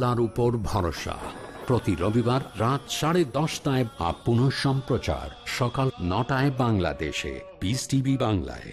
তার উপর ভরসা। প্রতি রবিবার রাত সাড়ে দশটায় আপ সম্প্রচার সকাল নটায় বাংলাদেশে। পিস টিভি বাংলায়।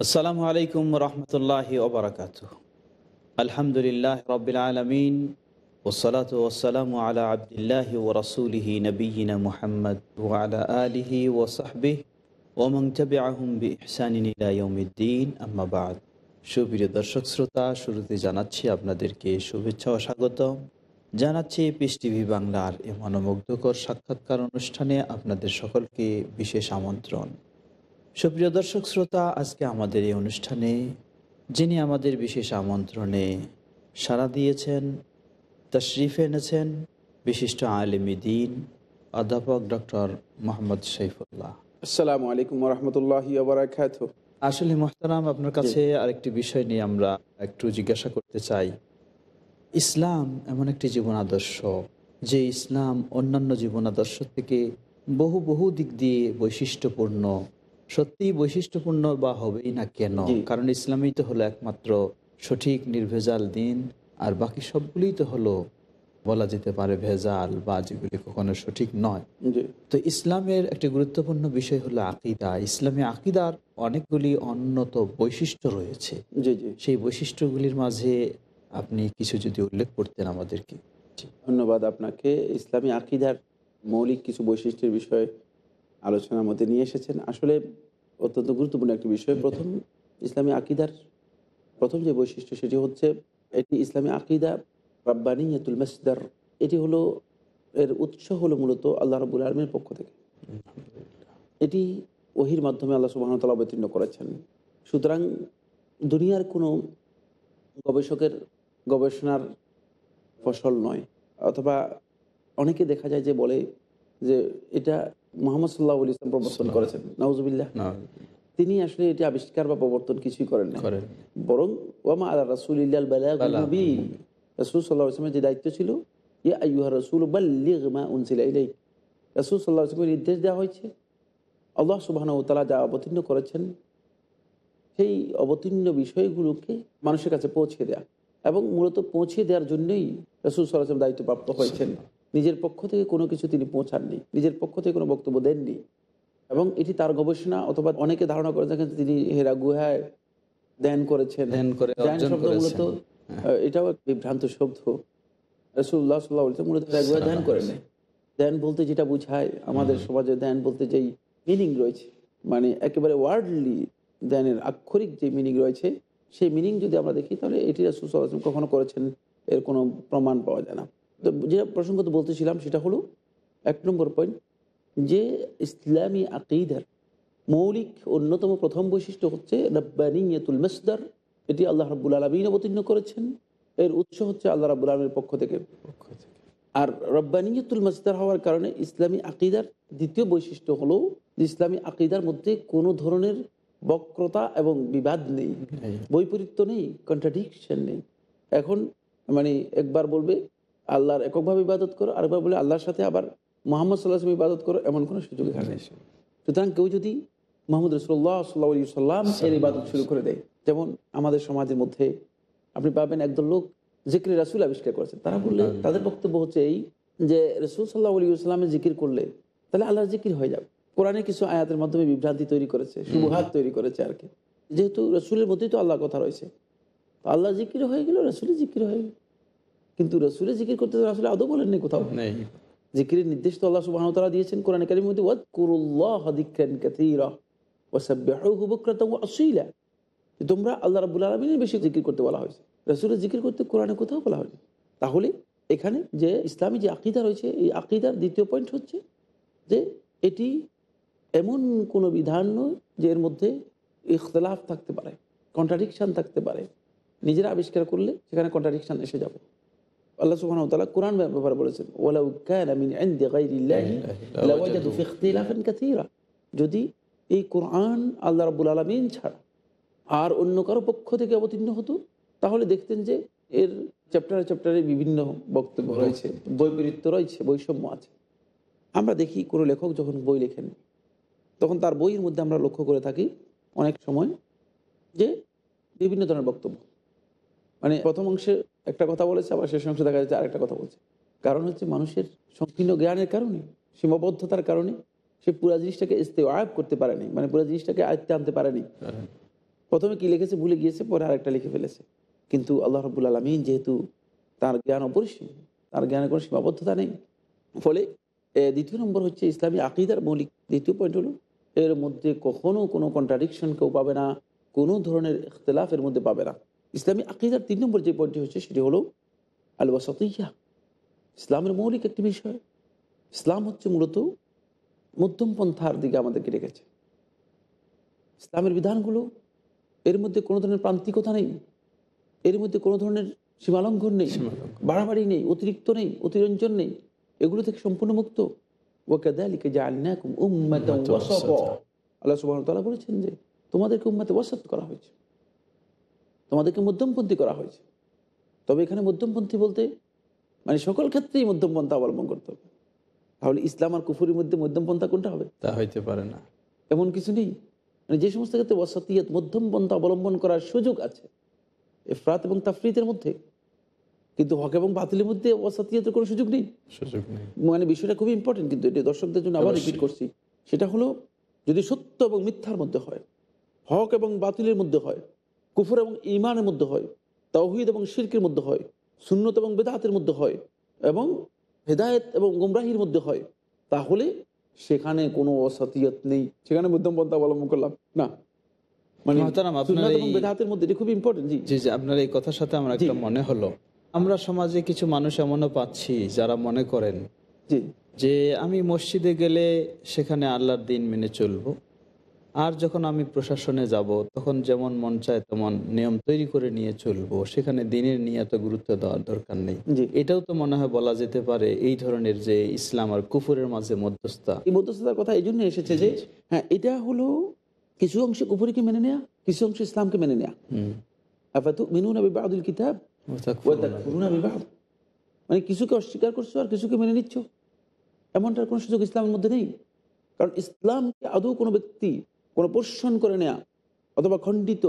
আসসালামু আলাইকুম রহমতুল্লাহ ওবরাকাত আলহামদুলিল্লাহ রবিল আলমিন ওসলাত ওসালাম আলা আবদুল্লাহ ও রসুলিহি নবীনা মুহাম্মদ ওয়ালা আলিহি ও সাহবিহ ওমং তবে আহম বি ইহসানিদ্দিন আম্মাবাদ সুপ্রিয় দর্শক শ্রোতা, শুরুতে জানাচ্ছি আপনাদেরকে শুভেচ্ছা ও স্বাগতম। জানাচ্ছি পিস টিভি বাংলার এ মনোমুগ্ধকর সাক্ষাৎকার অনুষ্ঠানে আপনাদের সকলকে বিশেষ আমন্ত্রণ। সুপ্রিয় দর্শক শ্রোতা আজকে আমাদের এই অনুষ্ঠানে যিনি আমাদের বিশেষ আমন্ত্রণে সাড়া দিয়েছেন তশরিফ এনেছেন বিশিষ্ট আলিমী দিন অধ্যাপক ডক্টর মোহাম্মদ শৈফুল্লাহ আসসালামু আলাইকুম রহমতুল্লাহ আসলে মোহতারাম আপনার কাছে আরেকটি বিষয় নিয়ে আমরা একটু জিজ্ঞাসা করতে চাই। ইসলাম এমন একটি জীবন আদর্শ যে ইসলাম অন্যান্য জীবন আদর্শ থেকে বহু বহু দিক দিয়ে বৈশিষ্ট্যপূর্ণ সত্যিই বৈশিষ্ট্যপূর্ণ বা হবেই না কেন? কারণ ইসলামই তো হলো একমাত্র সঠিক নির্ভেজাল দিন আর বাকি সবগুলোই তো হলো বলা যেতে পারে ভেজাল বা যেগুলি কখনো সঠিক নয়। তো ইসলামের একটি গুরুত্বপূর্ণ বিষয় হলো আকিদা। ইসলামী আকিদার অনেকগুলি উন্নত বৈশিষ্ট্য রয়েছে। সেই বৈশিষ্ট্যগুলির মাঝে আপনি কিছু যদি উল্লেখ করতেন আমাদেরকে। ধন্যবাদ আপনাকে। ইসলামী আকিদার মৌলিক কিছু বৈশিষ্ট্যের বিষয়ে আলোচনার মধ্যে নিয়ে এসেছেন। আসলে অত্যন্ত গুরুত্বপূর্ণ একটি বিষয়। প্রথম ইসলামী আকিদার প্রথম যে বৈশিষ্ট্য সেটি হচ্ছে এটি ইসলামী আকিদা রাব্বানিয়াতুল মাসদার। এটি হলো এর উৎস হলো মূলত আল্লাহ রাবুল আলমের পক্ষ থেকে। এটি ওহির মাধ্যমে আল্লাহ সুবাহতালা অবতীর্ণ করেছেন। সুতরাং দুনিয়ার কোনো গবেষকের গবেষণার ফসল নয়। অথবা অনেকে দেখা যায় যে বলে যে এটা মোহাম্মদ সাল্লাহ ইসলাম প্রবর্তন করেছেন। নওয়াজবিল্লাহ তিনি আসলে এটি আবিষ্কার বা প্রবর্তন কিছুই করেন না বরং ওয়ামা আল্লাহ রাসুল রাসুল সাল্লাহ ইসলামের যে দায়িত্ব ছিল ইয়া আইয়ুহা রাসুল বাল্লিগ মা উনসিলা রাসুল সাল্লাহ ইসলামের নির্দেশ দেওয়া হয়েছে। আল্লাহ সুবহানাহু ওয়া তাআলা যা অবতীর্ণ করেছেন সেই অবতীর্ণ বিষয়গুলোকে মানুষের কাছে পৌঁছে দেয়া এবং মূলত পৌঁছে দেওয়ার জন্যই রসুল সাল্লাম দায়িত্বপ্রাপ্ত হয়েছেন। নিজের পক্ষ থেকে কোনো কিছু তিনি পৌঁছাননি নিজের পক্ষ থেকে কোনো বক্তব্য দেননি। এবং এটি তার গবেষণা অথবা অনেকে ধারণা করে থাকেন তিনি হেরা গুহায় ধ্যান করেছেন। ধ্যান করে ধ্যান শব্দ মূলত এটাও এক বিভ্রান্ত শব্দ। রসুল্লাহ সাল্লাহ মূলত হেরা গুহায় ধ্যান করেন ধ্যান বলতে যেটা বুঝায় আমাদের সমাজে ধ্যান বলতে যেই মিনিং রয়েছে মানে একেবারে ওয়ার্ডলি ধ্যানের আক্ষরিক যে মিনিং রয়েছে সেই মিনিং যদি আমরা দেখি তাহলে এটি রাসুল সাল্লাহ কখনো করেছেন এর কোনো প্রমাণ পাওয়া যায় না। তো যে প্রসঙ্গত বলতেছিলাম সেটা হলো এক নম্বর পয়েন্ট যে ইসলামী আকিদার মৌলিক অন্যতম প্রথম বৈশিষ্ট্য হচ্ছে রব্বানিয়াতুল মসদার এটি আল্লাহ রাব্বুল আলমিন অবতীর্ণ করেছেন। এর উৎস হচ্ছে আল্লাহ রাব্বুল আলমীর পক্ষ থেকে। আর রব্বানিয়তুল মসদার হওয়ার কারণে ইসলামী আকিদার দ্বিতীয় বৈশিষ্ট্য হলো ইসলামী আকিদার মধ্যে কোনো ধরনের বক্রতা এবং বিবাদ নেই। বৈপরীত্য নেই কন্ট্রাডিকশন নেই। এখন মানে একবার বলবে আল্লাহর এককভাবে ইবাদত করো আরেকবার বলে আল্লাহর সাথে আবার মোহাম্মদ সাল্লাহ ইবাদত করো এমন কোনো সুযোগ এখানে সুতরাং কেউ যদি মোহাম্মদ রসুল্লাহ সাল্লাহ সাল্লাম এর ইবাদত শুরু করে দেয় যেমন আমাদের সমাজের মধ্যে আপনি পাবেন একদল লোক জিক্রি রাসুল আবিষ্কার করেছেন তারা বললে তাদের বক্তব্য হচ্ছে এই যে রসুল সাল্লাহ আলী সাল্লামের জিকির করলে তাহলে আল্লাহর জিকির হয়ে যাবে। কোরআনে কিছু আয়াতের মাধ্যমে বিভ্রান্তি তৈরি করেছে সুবহাত তৈরি করেছে আর কি। যেহেতু রসুলের মধ্যেই তো আল্লাহর কথা রয়েছে তো আল্লাহ জিকির হয়ে গেল রসুলের জিকির হয়ে গেল। কিন্তু রসুলের জিকির করতে আসলে আদৌ বলেননি কোথাও। নেই। জিকিরের নির্দেশ তো আল্লাহ সুবাহ তারা দিয়েছেন কোরআন কারিমের মধ্যে ওয়াদ কুরুল্লাহ তোমরা আল্লাহ রাব্বুল আলামিনের বেশি জিকির করতে বলা হয়েছে। রাসূলের জিকির করতে কোরআনে কোথাও বলা হয়নি। তাহলে এখানে যে ইসলামী যে আকিদা রয়েছে এই আকিদার দ্বিতীয় পয়েন্ট হচ্ছে যে এটি এমন কোনো বিধান নয় যে এর মধ্যে ইখতলাফ থাকতে পারে কন্ট্রাডিকশান থাকতে পারে। নিজেরা আবিষ্কার করলে সেখানে কন্ট্রাডিকশান এসে যাবে। আল্লাহ সুবহানাহু ওয়া তাআলা কোরআন ব্যাপারে বলেছেন ওয়ালাউ কানা মিন ইনদি গায়রিল্লাহি লাওয়াজাদু ফি ইখতিলাফান কাসীরা যদি এই কোরআন আল্লাহ রাব্বুল আলামিন ছাড়া আর অন্য কারও পক্ষ থেকে অবতীর্ণ হতো তাহলে দেখতেন যে এর চ্যাপ্টারে চ্যাপ্টারে বিভিন্ন বক্তব্য রয়েছে। বৈপরীত্য রয়েছে বৈষম্য আছে। আমরা দেখি কোনো লেখক যখন বই লেখেন তখন তার বইয়ের মধ্যে আমরা লক্ষ্য করে থাকি অনেক সময় যে বিভিন্ন ধরনের বক্তব্য। মানে প্রথম অংশে একটা কথা বলেছে, আবার শেষ অংশে দেখা যাচ্ছে আরেকটা কথা বলছে। কারণ হচ্ছে মানুষের সংকীর্ণ জ্ঞানের কারণে, সীমাবদ্ধতার কারণে সে পুরা জিনিসটাকে ইস্তে আয়ব করতে পারেনি মানে পুরো জিনিসটাকে আয়ত্তে আনতে পারেনি। প্রথমে কি লিখেছে? ভুলে গিয়েছে, পরে আরেকটা লিখে ফেলেছে। কিন্তু আল্লাহ রবুল আলমিন যেহেতু তার জ্ঞান অপরিসীম, তার জ্ঞানের কোনো সীমাবদ্ধতা নেই, ফলে দ্বিতীয় নম্বর হচ্ছে ইসলামী আকিদার মৌলিক দ্বিতীয় পয়েন্ট হলো, এর মধ্যে কখনো কোনো কন্ট্রাডিকশন কেউ পাবে না, কোনো ধরনের ইখতলাফ এর মধ্যে পাবে না। ইসলামী আকিদার তিন নম্বর যে পয়েন্টটি হচ্ছে সেটি হলো আল ওয়াসতিয়া ইসলামের মৌলিক একটি বিষয়। ইসলাম হচ্ছে মূলত মধ্যম পন্থার দিকে আমাদেরকে রেখেছে ইসলামের বিধানগুলো এর মধ্যে কোনো ধরনের প্রান্তিকতা নেই। এর মধ্যে কোনো ধরনের সীমালঙ্ঘন নেই। বাড়াবাড়ি নেই অতিরিক্ত নেই অতিরঞ্জন নেই। এগুলো থেকে সম্পূর্ণ মুক্ত। ওয়াকাদালিকা আল্লাহ তাআলা বলেছেন যে তোমাদেরকে উম্মাতে ওয়াসাত করা হয়েছে। তোমাদেরকে মধ্যমপন্থী করা হয়েছে। তবে এখানে মধ্যমপন্থী বলতে মানে সকল ক্ষেত্রেই মধ্যমপন্থা অবলম্বন করতে হবে। তাহলে ইসলাম আর কুফুরির মধ্যে মধ্যমপন্থা কোনটা হবে? তা হইতে পারে না। এমন কিছু নেই? মানে যে সমস্ত ক্ষেত্রে ওয়াসাতিয়াত মধ্যমপন্থা অবলম্বন করার সুযোগ আছে এফরাত এবং তাফরিতের মধ্যে কিন্তু হক এবং বাতিলের মধ্যে ওয়াসাতিয়াতের কোনো সুযোগ নেই? সুযোগ নেই। মানে বিষয়টা খুবই ইম্পর্টেন্ট কিন্তু এটা দর্শকদের জন্য আবার রিপিট করছি। সেটা হলো যদি সত্য এবং মিথ্যার মধ্যে হয় হক এবং বাতিলের মধ্যে হয় কুফর এবং ইমানের মধ্যে হয় তাওহিদ এবং শিরকের মধ্যে হয় সুন্নত এবং বেদাতের মধ্যে হয় এবং হেদায়েত এবং গুমরাহির মধ্যে হয়। তাহলে সেখানে কোনো অসাতিয়াত নেই। সেখানে মধ্যম পন্থা অবলম্বন করলাম। না। মানে আপনার এই কথার সাথে আমার একটা মনে হলো। আমরা সমাজে কিছু মানুষ এমনও পাচ্ছি যারা মনে করেন যে আমি মসজিদে গেলে সেখানে আল্লাহর দিন মেনে চলবো। আর যখন আমি প্রশাসনে যাব তখন যেমন মন চায় তেমন নিয়ম তৈরি করে নিয়ে চলবো। সেখানে দিনের নিয়ে এত গুরুত্ব দেওয়ার দরকার নেই। এটাও তো মনে হয় বলা যেতে পারে এই ধরনের যে ইসলাম আর কুফুরের মাঝে মধ্যস্থতা। এই মধ্যস্থতার কথা এই জন্য এসেছে যে হ্যাঁ এটা হলো কিছু অংশে কুফুরিকে মেনে নেয়া কিছু অংশে ইসলামকে মেনে নেয়া। কিতাব? মানে কিছুকে অস্বীকার করছ আর কিছুকে মেনে নিচ্ছ। এমনটার কোনো সুযোগ ইসলামের মধ্যে নেই। কারণ ইসলামকে আদৌ কোনো ব্যক্তি কোনো পোষণ করে নেয়া অথবা খণ্ডিত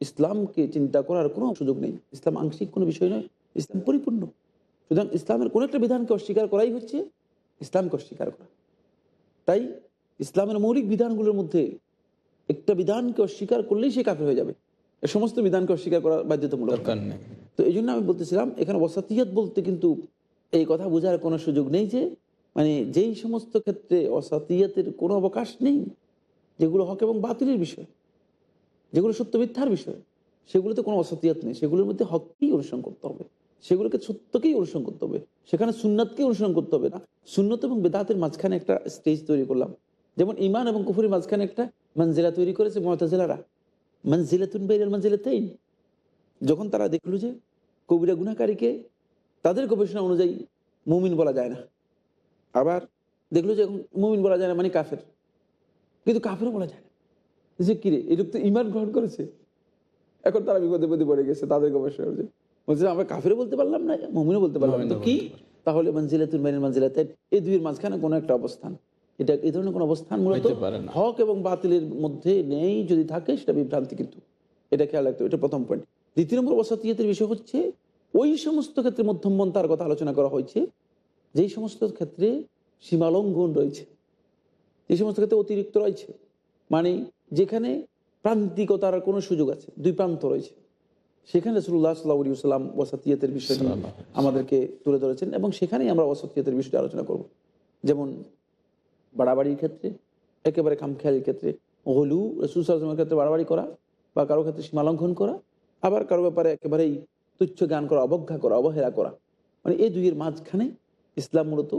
ইসলামকে চিন্তা করার কোনো সুযোগ নেই। ইসলাম আংশিক কোনো বিষয় নয় ইসলাম পরিপূর্ণ। সুতরাং ইসলামের কোনো একটা বিধানকে অস্বীকার করাই হচ্ছে ইসলামকে অস্বীকার করা। তাই ইসলামের মৌলিক বিধানগুলোর মধ্যে একটা বিধানকে অস্বীকার করলেই সে কাফের হয়ে যাবে। এ সমস্ত বিধানকে অস্বীকার করা বাধ্যতামূলক তো এই জন্য আমি বলতেছিলাম এখানে অসাতিয়াত বলতে কিন্তু এই কথা বোঝার কোনো সুযোগ নেই যে মানে যেই সমস্ত ক্ষেত্রে অসাতিয়াতের কোনো অবকাশ নেই যেগুলো হক এবং বাতিলের বিষয়, যেগুলো সত্য মিথ্যার বিষয়, সেগুলোতে কোনো অসাতিয়াত নেই। সেগুলোর মধ্যে হককেই অনুসরণ করতে হবে। সেগুলোকে সত্যকেই অনুসরণ করতে হবে। সেখানে সুন্নাতকেই অনুসরণ করতে হবে না। সুন্নত এবং বেদাতের মাঝখানে একটা স্টেজ তৈরি করলাম। যেমন ইমান এবং কুফুরের মাঝখানে একটা মঞ্জিলা তৈরি করেছে মমতাজিলারা মঞ্জিলাতুন বেরিয়াল মঞ্জিলাতেইন। যখন তারা দেখল যে কবিরা গুণাকারীকে তাদের গবেষণা অনুযায়ী মুমিন বলা যায় না। আবার দেখল যে মুমিন বলা যায় না মানে কাফের। কিন্তু কাফেরও বলা যায় না। যে কিরে এরকম তো ইমান গ্রহণ করেছে। এখন তারা বিপদে বিপদে পড়ে গেছে তাদেরকে অবশ্যই বলছে। বলছে আমরা কাফেরও বলতে পারলাম না মুমিনও বলতে পারলাম না। তো কি? তাহলে মঞ্জিলাতুল মাইনের মঞ্জিলাতেন এই দুইয়ের মাঝখানে কোনো একটা অবস্থান। এটা এই ধরনের কোনো অবস্থান মূলত। হক এবং বাতিলের মধ্যে নেই যদি থাকে সেটা বিভ্রান্তি কিন্তু। এটা খেয়াল রাখতে এটা প্রথম পয়েন্ট দ্বিতীয় নম্বর ওসাতিয়াতের বিষয় হচ্ছে ওই সমস্ত ক্ষেত্রে মধ্যমপন্থার কথা আলোচনা করা হয়েছে যেই সমস্ত ক্ষেত্রে সীমালঙ্ঘন রয়েছে। যে সমস্ত ক্ষেত্রে অতিরিক্ত রয়েছে। মানে যেখানে প্রান্তিকতার কোনো সুযোগ আছে দুই প্রান্ত রয়েছে। সেখানে রসুল্লাহ সাল্লাহ সাল্লাম ওসাতিয়াতের বিষয়টি আমাদেরকে তুলে ধরেছেন এবং সেখানেই আমরা ওসাতিয়াতের বিষয়টি আলোচনা করব। যেমন বাড়াবাড়ির ক্ষেত্রে একেবারে খামখেয়ালির ক্ষেত্রে হলু রসুলের ক্ষেত্রে বাড়াবাড়ি করা বা কারও ক্ষেত্রে সীমালঙ্ঘন করা আবার কারও ব্যাপারে একেবারেই তুচ্ছ জ্ঞান করা অবজ্ঞা করা অবহেলা করা। মানে এই দুইয়ের মাঝখানে ইসলাম মূলত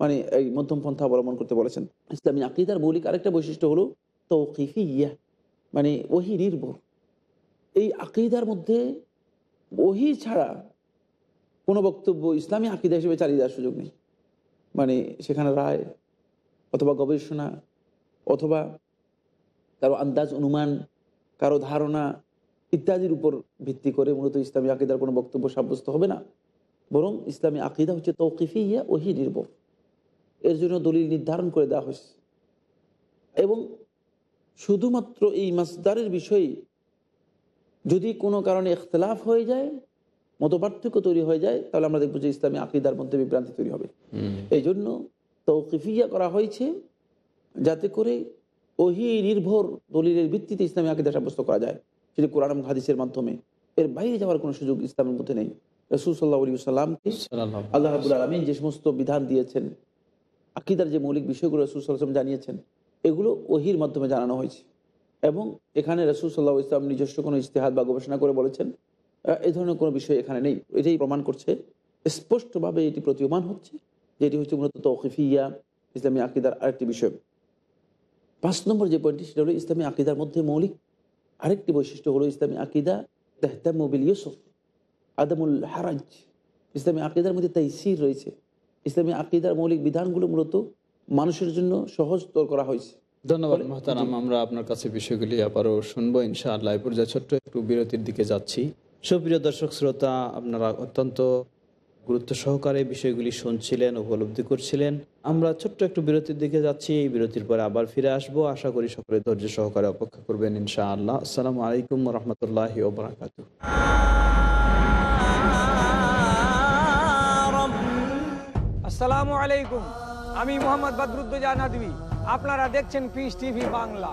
মানে এই মধ্যম পন্থা অবলম্বন করতে বলেছেন। ইসলামী আকিদার মৌলিক আরেকটা বৈশিষ্ট্য হলো তৌকিফি ইয়া মানে ওহি নির্ভর। এই আকিদার মধ্যে ওহি ছাড়া কোনো বক্তব্য ইসলামী আকিদা হিসেবে চালিয়ে দেওয়ার সুযোগ নেই। মানে সেখানে রায় অথবা গবেষণা অথবা কারও আন্দাজ, অনুমান, কারও ধারণা ইত্যাদির উপর ভিত্তি করে মূলত ইসলামী আকিদার কোনো বক্তব্য সাব্যস্ত হবে না। বরং ইসলামী আকিদা হচ্ছে তৌকিফি ইয়া ওহি নির্ভর। এর জন্য দলিল নির্ধারণ করে দেওয়া হয়েছে। এবং শুধুমাত্র এই মাসদারের বিষয়ে যদি কোনো কারণে ইখতলাফ হয়ে যায় মতপার্থক্য তৈরি হয়ে যায় তাহলে আমরা দেখব যে ইসলামী আকিদার মধ্যে বিভ্রান্তি তৈরি হবে। এই জন্য তৌকিফিয়া করা হয়েছে যাতে করে ওহি নির্ভর দলিলের ভিত্তিতে ইসলামী আকিদা সাব্যস্ত করা যায়। সেটি কোরআন হাদিসের মাধ্যমে এর বাইরে যাওয়ার কোনো সুযোগ ইসলামের মধ্যে নেই। রসুল সাল্লাহ সাল্লামকে আল্লাহ রাবুল আলমিন যে সমস্ত বিধান দিয়েছেন আকিদার যে মৌলিক বিষয়গুলো রসুল সাল্লাম জানিয়েছেন, এগুলো ওহির মাধ্যমে জানানো হয়েছে। এবং এখানে রসুল সাল্লাহ ইসলাম নিজস্ব কোনো ইস্তেহাদ বা গবেষণা করে বলেছেন এই ধরনের কোনো বিষয় এখানে নেই। এটাই প্রমাণ করছে, স্পষ্টভাবে এটি প্রতীয়মান হচ্ছে যেটি হচ্ছে মূলত তৌকিফিয়া ইসলামী আকিদার আরেকটি বিষয়। পাঁচ নম্বর যে পয়েন্টটি, সেটা হলো ইসলামী আকিদার মধ্যে মৌলিক আরেকটি বৈশিষ্ট্য হলো ইসলামী আকিদা তেহতামবিল ইউসুফ, আদমুল হারাজ। ইসলামী আকিদার মধ্যে তাইসির রয়েছে। ইসলামী আকিদার মৌলিক বিধানগুলো মূলত মানুষের জন্য সহজতর করা হয়েছে। ধন্যবাদ মহতারাম আমরা আপনার কাছে বিষয়গুলি আবারও শুনব ইনশাআল্লাহ। এই পর্যায়ে ছোট্ট একটু বিরতির দিকে যাচ্ছি। সুপ্রিয় দর্শক শ্রোতা আপনারা অত্যন্ত গুরুত্ব সহকারে বিষয়গুলি শুনছিলেন উপলব্ধি করছিলেন। আমরা ছোট্ট একটু বিরতির দিকে যাচ্ছি এই বিরতির পরে আবার ফিরে আসব। আশা করি সকলে ধৈর্য সহকারে অপেক্ষা করবেন ইনশাআল্লাহ। আসসালামু আলাইকুম রহমতুল্লাহ ওবরাকাতু আসসালামু আলাইকুম আমি মোহাম্মদ বদরুদ্দোজা নদী আপনারা দেখছেন পিস টিভি বাংলা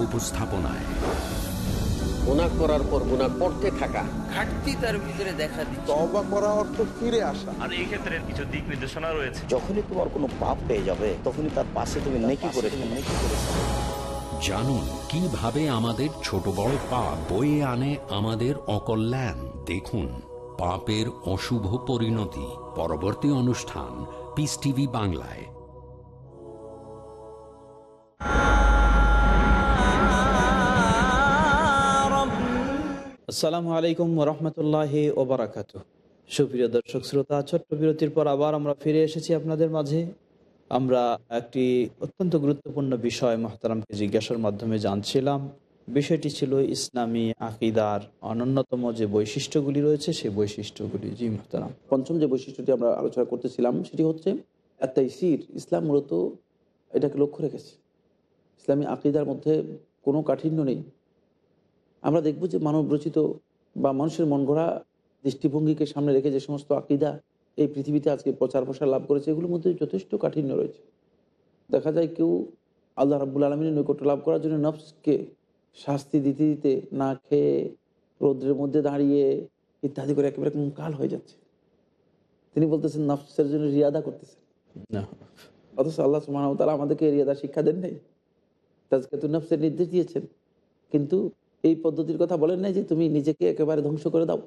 উপস্থাপনায়। গুণা করার পর গুণা করতে থাকা। ঘাটতি তার ভিতরে দেখা দিচ্ছে। তবা করা অর্থ ফিরে আসা। আর এই ক্ষেত্রে কিছু দিক নির্দেশনা রয়েছে। যখনই তোমার কোনো পাপ পেয়ে যাবে তখনই তার পাশে তুমি নেকি করে নেকি করে জানুন কীভাবে আমাদের ছোট বড় পাপ বয়ে আনে আমাদের অকল্যাণ। দেখুন পাপের অশুভ পরিণতি। পরবর্তী অনুষ্ঠান পিস টিভি বাংলায়। আসসালামু আলাইকুম রহমতুল্লাহ ওবরাকাত সুপ্রিয় দর্শক শ্রোতা, ছোট্ট বিরতির পর আবার আমরা ফিরে এসেছি আপনাদের মাঝে। আমরা একটি অত্যন্ত গুরুত্বপূর্ণ বিষয় মহতারামকে জিজ্ঞাসার মাধ্যমে জানছিলাম। বিষয়টি ছিল ইসলামী আকিদার অনন্যতম যে বৈশিষ্ট্যগুলি রয়েছে, সেই বৈশিষ্ট্যগুলি। জি, মহতারাম। পঞ্চম যে বৈশিষ্ট্যটি আমরা আলোচনা করতেছিলাম, সেটি হচ্ছে সির ইসলাম মূলত এটাকে লক্ষ্য রেখেছে। ইসলামী আকিদার মধ্যে কোনো কাঠিন্য নেই। আমরা দেখব যে মানব রচিত বা মানুষের মন গড়া দৃষ্টিভঙ্গিকে সামনে রেখে যে সমস্ত আকিদা এই পৃথিবীতে আজকে প্রচার প্রসার লাভ করেছে এগুলোর মধ্যে যথেষ্ট কাঠিন্য রয়েছে। দেখা যায় কেউ আল্লাহ রাবুল আলমিনের নৈকট্য লাভ করার জন্য নফসকে শাস্তি দিতে দিতে না খেয়ে রৌদ্রের মধ্যে দাঁড়িয়ে ইত্যাদি করে একেবারে কাল হয়ে যাচ্ছে। তিনি বলতেছেন নফসের জন্য রিয়াদা করতেছেন। না। অথচ আল্লাহ সুমান তারা আমাদেরকে রিয়াদা শিক্ষা দেন নাই। তাজকে তো নফসের নির্দেশ দিয়েছেন। কিন্তু এই পদ্ধতির কথা বলেন নাই যে তুমি নিজেকে একেবারে ধ্বংস করে দাও।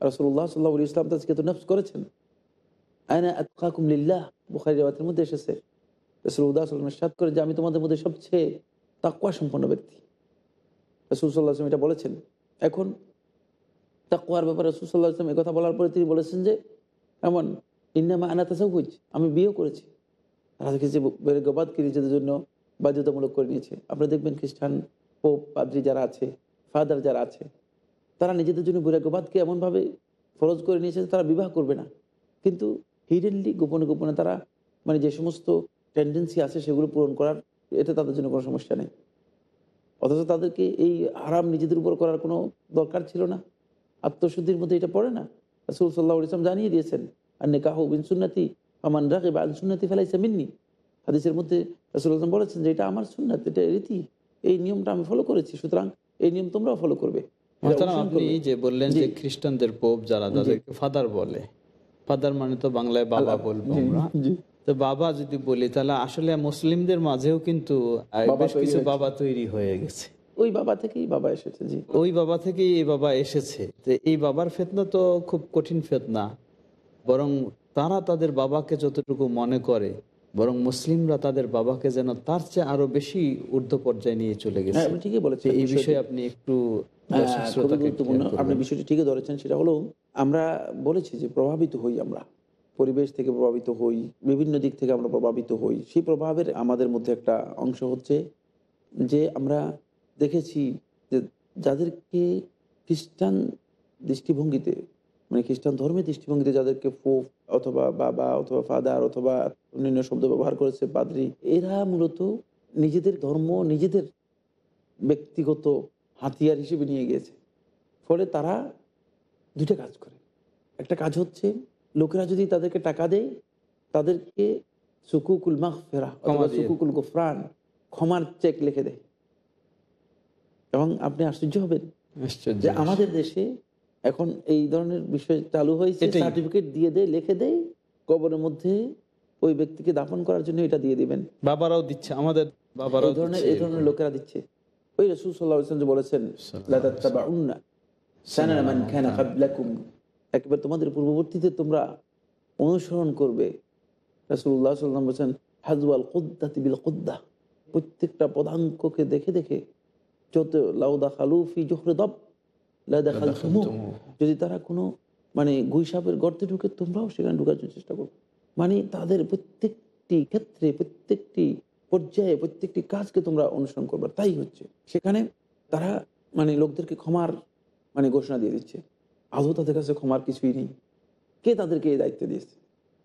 রসুল্লাহ সাল্লাহ ইসলাম তাজকে তো নফস করেছেন। আয়না আতকাকুম লিল্লাহ বুখারি রেওয়াতের মধ্যে এসেছে। রসুল্লাহ সাত করে যে, আমি তোমাদের মধ্যে সবচেয়ে তাকুয়া সম্পন্ন ব্যক্তি। রসুল সাল্লাহ এটা বলেছেন। এখন তাকুয়ার ব্যাপারে রসুল সাল্লাহ কথা বলার পরে তিনি বলেছেন যে, এমন, ইন্নামা আনা তাসাউজ আমি বিয়েও করেছি। তারা দেখেছি, বেরগবাদকে নিজেদের জন্য বাধ্যতামূলক করে নিয়েছে। আপনারা দেখবেন খ্রিস্টান পোপ পাদ্রি যারা আছে ফাদার যারা আছে, তারা নিজেদের জন্য বৈরাগ্যবাদকে এমনভাবে ফরজ করে নিয়েছে তারা বিবাহ করবে না। কিন্তু হিডেনলি গোপনে গোপনে তারা মানে যে সমস্ত টেন্ডেন্সি আছে সেগুলো পূরণ করার, এতে তাদের জন্য কোনো সমস্যা নেই। অথচ তাদেরকে এই হারাম নিজেদের উপর করার কোনো দরকার ছিল না। আত্মশুদ্ধির মধ্যে এটা পড়ে না। রসুল সাল্লাহ ইসলাম জানিয়ে দিয়েছেন আর নেকাহ বিন সুন্নাতি আমান রাখে বা সুন্নাতি ফেলাইছে মিন্নি। হাদিসের মধ্যে রসুল আসলাম বলেছেন যে এটা আমার সুন্নাত, এটা রীতি। এই নিয়মটা আমি ফলো করেছি সুতরাং এই নিয়ম তোমরাও ফলো করবে। আপনি যে বললেন যে খ্রিস্টানদের পোপ যারা তাদেরকে ফাদার বলে। ফাদার মানে তো বাংলায় বাবা বলব আমরা। তো বাবা যদি বলি তাহলে আসলে মুসলিমদের মাঝেও কিন্তু বেশ কিছু বাবা তৈরি হয়ে গেছে। ওই বাবা থেকেই বাবা এসেছে জি। ওই বাবা থেকেই এই বাবা এসেছে। তো এই বাবার ফেতনা তো খুব কঠিন ফেতনা। বরং তারা তাদের বাবাকে যতটুকু মনে করে বরং মুসলিমরা তাদের বাবাকে যেন তার চেয়ে আরও বেশি ঊর্ধ্ব পর্যায়ে নিয়ে চলে গেছে। হ্যাঁ আপনি ঠিকই বলেছেন। এই বিষয়ে আপনি একটু গুরুত্বপূর্ণ। আপনি বিষয়টি ঠিকই ধরেছেন সেটা হলো আমরা বলেছি যে প্রভাবিত হই আমরা। পরিবেশ থেকে প্রভাবিত হই বিভিন্ন দিক থেকে আমরা প্রভাবিত হই। সেই প্রভাবের আমাদের মধ্যে একটা অংশ হচ্ছে যে আমরা দেখেছি যে যাদেরকে খ্রিস্টান দৃষ্টিভঙ্গিতে মানে খ্রিস্টান ধর্মের দৃষ্টিভঙ্গিতে যাদেরকে ফোফ অথবা বাবা অথবা ফাদার অথবা অন্যান্য শব্দ ব্যবহার করেছে পাদ্রি এরা মূলত নিজেদের ধর্ম নিজেদের ব্যক্তিগত হাতিয়ার হিসেবে নিয়ে গিয়েছে। ফলে তারা দুইটা কাজ করে। একটা কাজ হচ্ছে লোকেরা যদি তাদেরকে টাকা দেয় তাদেরকে সুকুকুল মাহ ফেরা অথবা সুকুকুল গোফরান ক্ষমার চেক লিখে দেয়। এবং আপনি আশ্চর্য হবেন যে আমাদের দেশে এখন এই ধরনের বিষয় চালু হয়েছে সার্টিফিকেট দিয়ে দেয় লিখে দেয় কবরের মধ্যে ওই ব্যক্তিকে দাফন করার জন্য এটা দিয়ে দিবেন। বাবারাও দিচ্ছে আমাদের বাবারাও এই ধরনের এই ধরনের লোকেরা দিচ্ছে। ওই রসুল সাল্লাহ যে বলেছেন লা তাত্তাবাউন্না সানানা মান কানা ক্বাবলাকুম। একেবারে তোমাদের পূর্ববর্তীতে তোমরা অনুসরণ করবে। রাসূলুল্লাহ সাল্লাম বলছেন হাজওয়াল কুদ্দাতি বিল কুদ্দা। প্রত্যেকটা পদাঙ্ককে দেখে দেখে যত লাউদা খালুফি জোহরে খালতুমু যদি তারা কোনো মানে গুইসাপের গর্তে ঢুকে তোমরাও সেখানে ঢুকার জন্য চেষ্টা করবে মানে তাদের প্রত্যেকটি ক্ষেত্রে প্রত্যেকটি পর্যায়ে প্রত্যেকটি কাজকে তোমরা অনুসরণ করবে। তাই হচ্ছে। সেখানে তারা মানে লোকদেরকে ক্ষমার মানে ঘোষণা দিয়ে দিচ্ছে। আদৌ তাদের কাছে ক্ষমার কিছুই নেই। কে তাদেরকে এই দায়িত্ব দিয়েছে?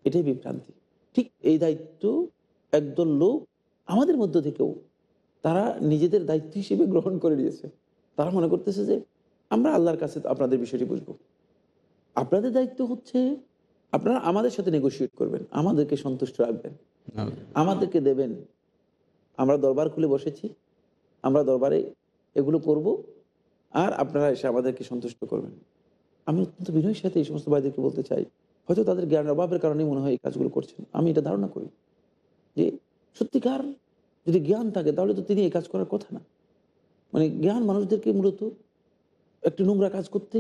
এটাই বিভ্রান্তি। ঠিক এই দায়িত্ব একদল লোক আমাদের মধ্য থেকেও তারা নিজেদের দায়িত্ব হিসেবে গ্রহণ করে নিয়েছে। তারা মনে করতেছে যে আমরা আল্লাহর কাছে তো আপনাদের বিষয়টি বুঝব। আপনাদের দায়িত্ব হচ্ছে আপনারা আমাদের সাথে নেগোসিয়েট করবেন আমাদেরকে সন্তুষ্ট রাখবেন আমাদেরকে দেবেন। আমরা দরবার খুলে বসেছি আমরা দরবারে এগুলো করব আর আপনারা এসে আমাদেরকে সন্তুষ্ট করবেন। আমি অত্যন্ত বিনয়ের সাথে এই সমস্ত ভাইদেরকে বলতে চাই হয়তো তাদের জ্ঞানের অভাবের কারণেই মনে হয় এই কাজগুলো করছেন। আমি এটা ধারণা করি যে সত্যিকার যদি জ্ঞান থাকে তাহলে তো তিনি এই কাজ করার কথা না। মানে জ্ঞান মানুষদেরকে মূলত একটি নোংরা কাজ করতে,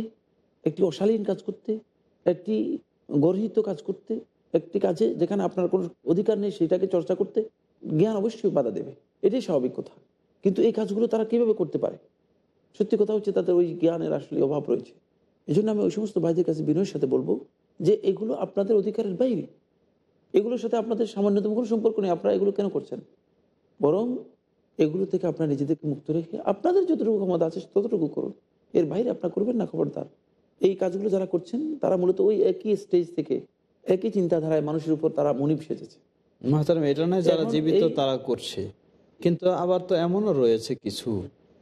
একটি অশালীন কাজ করতে, একটি গর্হিত কাজ করতে, একটি কাজে যেখানে আপনার কোনো অধিকার নেই সেটাকে চর্চা করতে জ্ঞান অবশ্যই বাধা দেবে। এটাই স্বাভাবিক কথা। কিন্তু এই কাজগুলো তারা কীভাবে করতে পারে? সত্যি কথা হচ্ছে তাদের ওই জ্ঞানের আসলে অভাব রয়েছে। এই জন্য আমি ওই সমস্ত ভাইদের কাছে বিনয়ের সাথে বলব যে এগুলো আপনাদের অধিকারের বাইরে। এগুলোর সাথে আপনাদের সামান্যতম কোনো সম্পর্ক নেই। আপনারা এগুলো কেন করছেন? বরং এগুলো থেকে আপনারা নিজেদেরকে মুক্ত রেখে আপনাদের যতটুকু ক্ষমতা আছে ততটুকু করুন। এর বাইরে আপনারা করবেন না খবরদার। এই কাজগুলো যারা করছেন তারা মূলত ওই একই স্টেজ থেকে একই চিন্তাধারায় মানুষের উপর তারা মনিব সেজেছে। মাহতারাম এটা নয় যারা জীবিত তারা করছে। কিন্তু আবার তো এমনও রয়েছে কিছু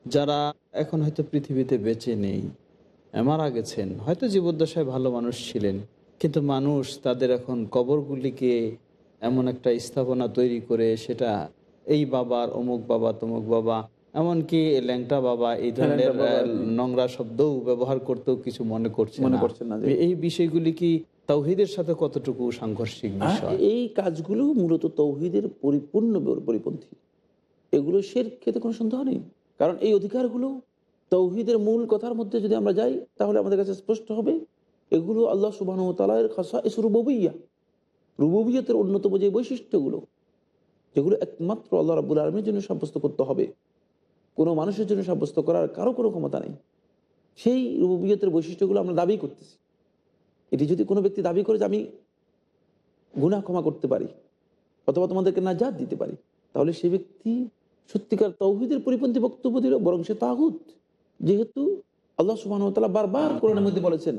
যারা এখন হয়তো পৃথিবীতে বেঁচে নেই মারা গেছেন হয়তো জীবদ্দশায় ভালো মানুষ ছিলেন কিন্তু মানুষ তাদের এখন কবরগুলিকে এমন একটা স্থাপনা তৈরি করে সেটা এই বাবার অমুক বাবা তমুক বাবা এমনকি ল্যাংটা বাবা এই ধরনের বাবা, আহ, নোংরা শব্দও ব্যবহার করতেও কিছু মনে করছে মনে না। করছেন না এই বিষয়গুলি কি তাওহিদের সাথে কতটুকু সাংঘর্ষিক বিষয়? এই কাজগুলো মূলত তৌহিদের পরিপূর্ণ পরিপন্থী। এগুলো সের ক্ষেত্রে কোনো সন্দেহ নেই। কারণ এই অধিকারগুলো তৌহিদের মূল কথার মধ্যে যদি আমরা যাই তাহলে আমাদের কাছে স্পষ্ট হবে এগুলো আল্লাহ সুবাহ তালার খাসা এস রুবইয়া রুববিয়তের অন্যতম যে বৈশিষ্ট্যগুলো যেগুলো একমাত্র আল্লাহ রাবুল আলমীর জন্য সাব্যস্ত করতে হবে কোনো মানুষের জন্য সাব্যস্ত করার কারও কোনো ক্ষমতা নেই। সেই রুববিয়তের বৈশিষ্ট্যগুলো আমরা দাবি করতেছি। এটি যদি কোনো ব্যক্তি দাবি করে যে আমি গুনাহ ক্ষমা করতে পারি অথবা তোমাদেরকে নাজাত দিতে পারি, তাহলে সে ব্যক্তি সত্যিকার তৌহিদের পরিপন্থী বক্তব্য দিল, বরং সে তাহুত যেহেতু আল্লাহ সুবাহ তালা বারবার কোরআনের মধ্যে বলেছেন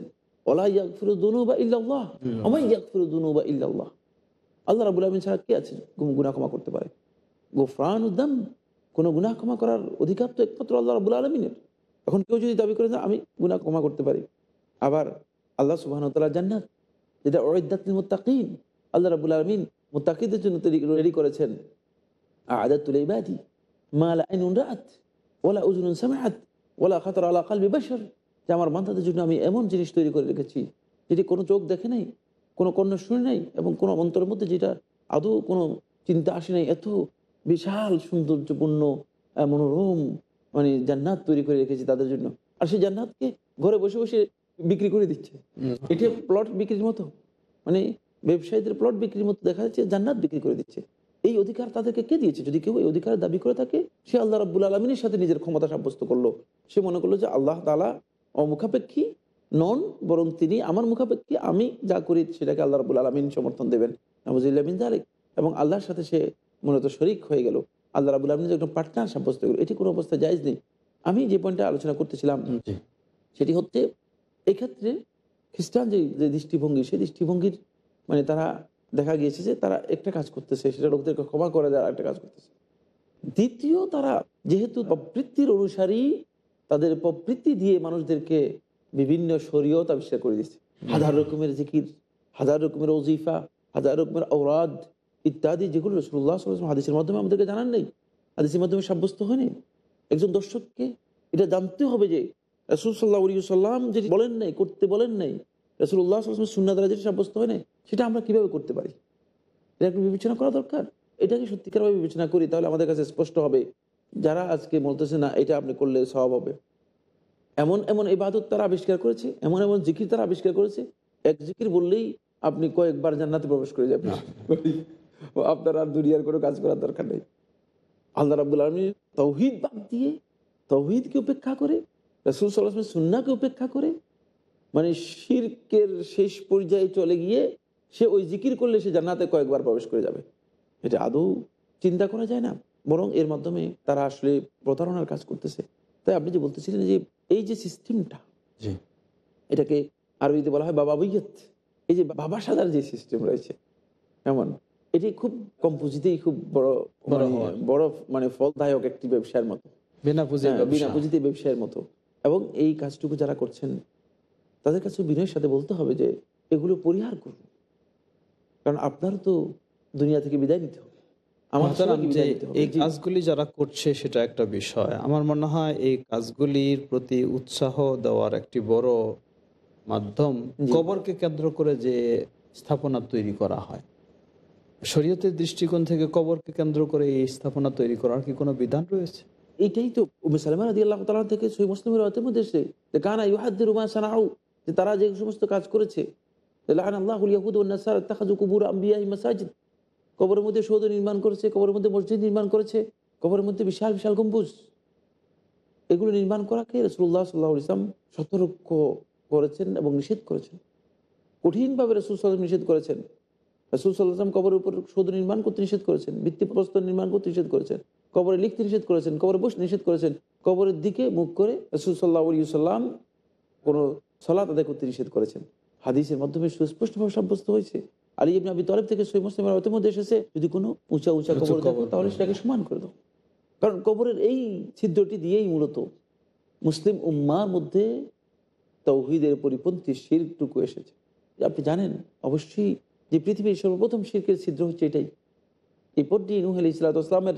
আল্লাহ রাবুল আলমিন ছাড়া কে আছে গুনাহ ক্ষমা করতে পারে। গোফরান উদ্দাম কোনো গুনাহ ক্ষমা করার অধিকার তো একমাত্র আল্লাহ রাবুল আলমিনের। এখন কেউ যদি দাবি করে যে আমি গুনাহ ক্ষমা করতে পারি, আবার আল্লাহ সুবাহ তালা জান্নাত, যেটা ওয়দাতুল মুত্তাকিন, আল্লাহ রাবুল আলমিন মুত্তাকিদের জন্য রেডি করেছেন। আদাতুল ইবাদি, মা লা আইনুন রাআত ওয়ালা উযুনুন সামিআত ওয়ালা খাতার আলা কলবি বাশার, যে আমার বান্দাদের জন্য আমি এমন জিনিস তৈরি করে রেখেছি, যেটি কোনো চোখ দেখে নাই, কোনো কর্ণ শুনে নাই, এবং কোনো অন্তরের মধ্যে যেটা আদৌ কোনো চিন্তা আসে নাই, এত বিশাল সৌন্দর্যপূর্ণ মনোরম মানে জান্নাত তৈরি করে রেখেছি তাদের জন্য। আর সেই জান্নাতকে ঘরে বসে বসে বিক্রি করে দিচ্ছে। এটি প্লট বিক্রির মতো। মানে ব্যবসায়ীদের প্লট বিক্রির মতো দেখা যাচ্ছে জান্নাত বিক্রি করে দিচ্ছে। এই অধিকার তাদেরকে কে দিয়েছে? যদি কেউ এই অধিকার দাবি করে থাকে সে আল্লাহ রাবুল আলমিনের সাথে নিজের ক্ষমতা সাব্যস্ত করল। সে মনে করল যে আল্লাহ তালা অমুখাপেক্ষী নন বরং তিনি আমার মুখাপেক্ষী আমি যা করি সেটাকে আল্লাহ রাবুল আলমিন সমর্থন দেবেন। নামজিল্লামিন দারেক এবং আল্লাহর সাথে সে মূলত শরিক হয়ে গেল। আল্লাহ রাবুল আলমিন একজন পার্টনার সাব্যস্ত গেল এটি কোনো অবস্থায় জায়জ নেই। আমি যে পয়েন্টটা আলোচনা করতেছিলাম সেটি হচ্ছে এক্ষেত্রে খ্রিস্টান যে যে দৃষ্টিভঙ্গি সেই দৃষ্টিভঙ্গির মানে তারা দেখা গিয়েছে যে তারা একটা কাজ করতেছে সেটা লোকদেরকে ক্ষমা করে দেওয়ার একটা কাজ করতেছে। দ্বিতীয় তারা যেহেতু প্রবৃত্তির অনুসারী তাদের প্রবৃত্তি দিয়ে মানুষদেরকে বিভিন্ন শরীয়ত আবিষ্কার করে দিচ্ছে হাজার রকমের জিকির হাজার রকমের ওজিফা হাজার রকমের ঔরাদ ইত্যাদি যেগুলো রসুল্লাহ সাল্লাম হাদিসের মাধ্যমে আমাদেরকে জানান নেই। হাদিসের মাধ্যমে সাব্যস্ত হয়নি একজন দর্শককে এটা জানতে হবে যে রসুল সাল্লাহ সাল্লাম যেটি বলেন নাই, করতে বলেন নাই রসুল্লাহ সাল্লামের সুন্না দ্বারা যেটা সাব্যস্ত হয় নাই, সেটা আমরা কীভাবে করতে পারি? এটা একটু বিবেচনা করা দরকার। এটাকে সত্যিকারভাবে বিবেচনা করি, তাহলে আমাদের কাছে স্পষ্ট হবে, যারা আজকে বলতেছে, না, এটা আপনি করলে সব হবে। এমন এমন ইবাদত তারা আবিষ্কার করেছে, এমন এমন জিকির তারা আবিষ্কার করেছে, এক জিকির বললেই আপনি কয়েকবার জান্নাতে প্রবেশ করে যাবেন। আপনার আর দুনিয়ার কোনো কাজ করার দরকার নেই। আল্লাহ রাবুল আলমী তৌহিদ বাদ দিয়ে তৌহিদকে উপেক্ষা করে রসুল সাল্লাহামের সুন্নাকে উপেক্ষা করে মানে শিরকের শেষ পর্যায়ে চলে গিয়ে সে ওই জিকির করলে সে জান্নাতে কয়েকবার প্রবেশ করে যাবে। এটা আদৌ চিন্তা করা যায় না বরং এর মাধ্যমে তারা আসলে প্রতারণার কাজ করতেছে। তাই আপনি যে বলতেছিলেন যে এই যে সিস্টেমটা। এটাকে আরবিতে বলা হয় বাবা বৈয়ত এই যে বাবা সাদার যে সিস্টেম রয়েছে কেমন এটি খুব কম পুঁজিতেই খুব বড় বড় মানে মানে ফলদায়ক একটি ব্যবসার মতো। বিনা পুঁজি হ্যাঁ, বিনা পুঁজিতে ব্যবসায়ের মতো। এবং এই কাজটুকু যারা করছেন তাদের কাছে বিনয়ের সাথে বলতে হবে যে এগুলো পরিহার করুন। কারণ আপনার তো দুনিয়া থেকে বিদায় নিতে হবে। এই কাজগুলি যারা করছে সেটা একটা বিষয়। আমার মনে হয় এই কাজগুলির প্রতি উৎসাহ দেওয়ার একটি বড় মাধ্যম। কবরকে কেন্দ্র করে যে স্থাপনা তৈরি করা হয়। শরীয়তের দৃষ্টিকোণ থেকে কবরকে কেন্দ্র করে এই স্থাপনা তৈরি করার কি কোনো বিধান রয়েছে? এইটাই তো উম্মে সালামা রাদিয়াল্লাহু তাআলা থেকে সহি মুসলিমের মধ্যে এসেছে যে, কানা ইউহাদ্দিরু মা সানাউ যে তারা যে সমস্ত কাজ করেছে। নাসারা কুবুর মাসাজিদ কবরের মধ্যে সৌধ নির্মাণ করেছে, কবরের মধ্যে মসজিদ নির্মাণ করেছে, কবরের মধ্যে বিশাল বিশাল গম্বুজ। এগুলো নির্মাণ করাকে রসুল্লাহ সাল্লাহ ইসলাম সতর্ক করেছেন এবং নিষেধ করেছেন। কঠিনভাবে রসুল সাল্লাম নিষেধ করেছেন। রসুল সাল্লাহাম কবরের উপর সৌধ নির্মাণ করতে নিষেধ করেছেন ভিত্তিপ্রস্তর নির্মাণ করতে নিষেধ করেছেন কবরে লিখতে নিষেধ করেছেন কবরে বসতে নিষেধ করেছেন কবরের দিকে মুখ করে রসুল সাল্লাহ সাল্লাম কোনো সলাত আদায় করতে নিষেধ করেছেন। হাদিসের মাধ্যমে সুস্পষ্টভাবে সাব্যস্ত হয়েছে আলী ইবনে আবি তরফ থেকে সই মুসলিমের অতের মধ্যে এসেছে যদি কোনো উঁচা উঁচা কবর দেখো তাহলে সেটাকে সমান করে দাও। কারণ কবরের এই ছিদ্রটি দিয়েই মূলত মুসলিম উম্মার মধ্যে তৌহিদের পরিপন্থী শিরটুকু এসেছে। আপনি জানেন অবশ্যই যে পৃথিবীর সর্বপ্রথম শিরকের ছিদ্র হচ্ছে এটাই। এই পরটি নুহ আলি ইসলাতামের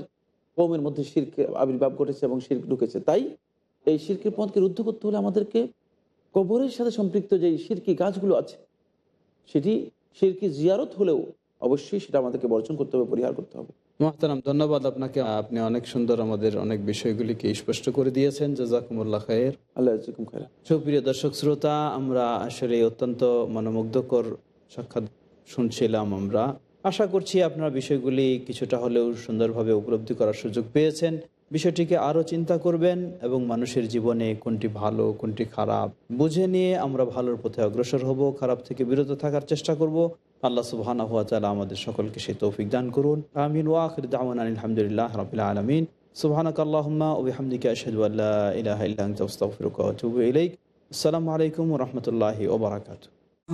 কৌমের মধ্যে শিরকে আবির্ভাব ঘটেছে এবং শির্ক ঢুকেছে। তাই এই শিরকের পথকে রুদ্ধ করতে হলে আমাদেরকে কবরের সাথে সম্পৃক্ত যে শিরকি গাছগুলো আছে সেটি শিরকি জিয়ারত হলেও অবশ্যই সেটা আমাদেরকে বর্জন করতে হবে পরিহার করতে হবে। মহতারাম ধন্যবাদ আপনাকে। আপনি অনেক সুন্দর আমাদের অনেক বিষয়গুলিকে স্পষ্ট করে দিয়েছেন। জাজাকুমুল্লাহ খায়ের। আল্লাহ সুপ্রিয় দর্শক শ্রোতা আমরা আসলে অত্যন্ত মনোমুগ্ধকর সাক্ষাৎ শুনছিলাম আমরা। আশা করছি আপনারা বিষয়গুলি কিছুটা হলেও সুন্দরভাবে উপলব্ধি করার সুযোগ পেয়েছেন। বিষয়টিকে আরও চিন্তা করবেন এবং মানুষের জীবনে কোনটি ভালো, কোনটি খারাপ, বুঝে নিয়ে আমরা ভালোর পথে অগ্রসর হব, খারাপ থেকে বিরত থাকার চেষ্টা করব। আল্লাহ সুবহানাহু ওয়া তাআলা আমাদের সকলকে সেই তৌফিক দান করুন। আমিন। ওয়া আখির দাওয়ানা আলহামদুলিল্লাহ রাব্বিল আলামিন। সুবহানাক আল্লাহুম্মা ওয়া বিহামদিকা আশহাদু আল্লা ইলাহা ইল্লা ইলাইক। আসসালামু আলাইকুম ওয়া রাহমাতুল্লাহি Ah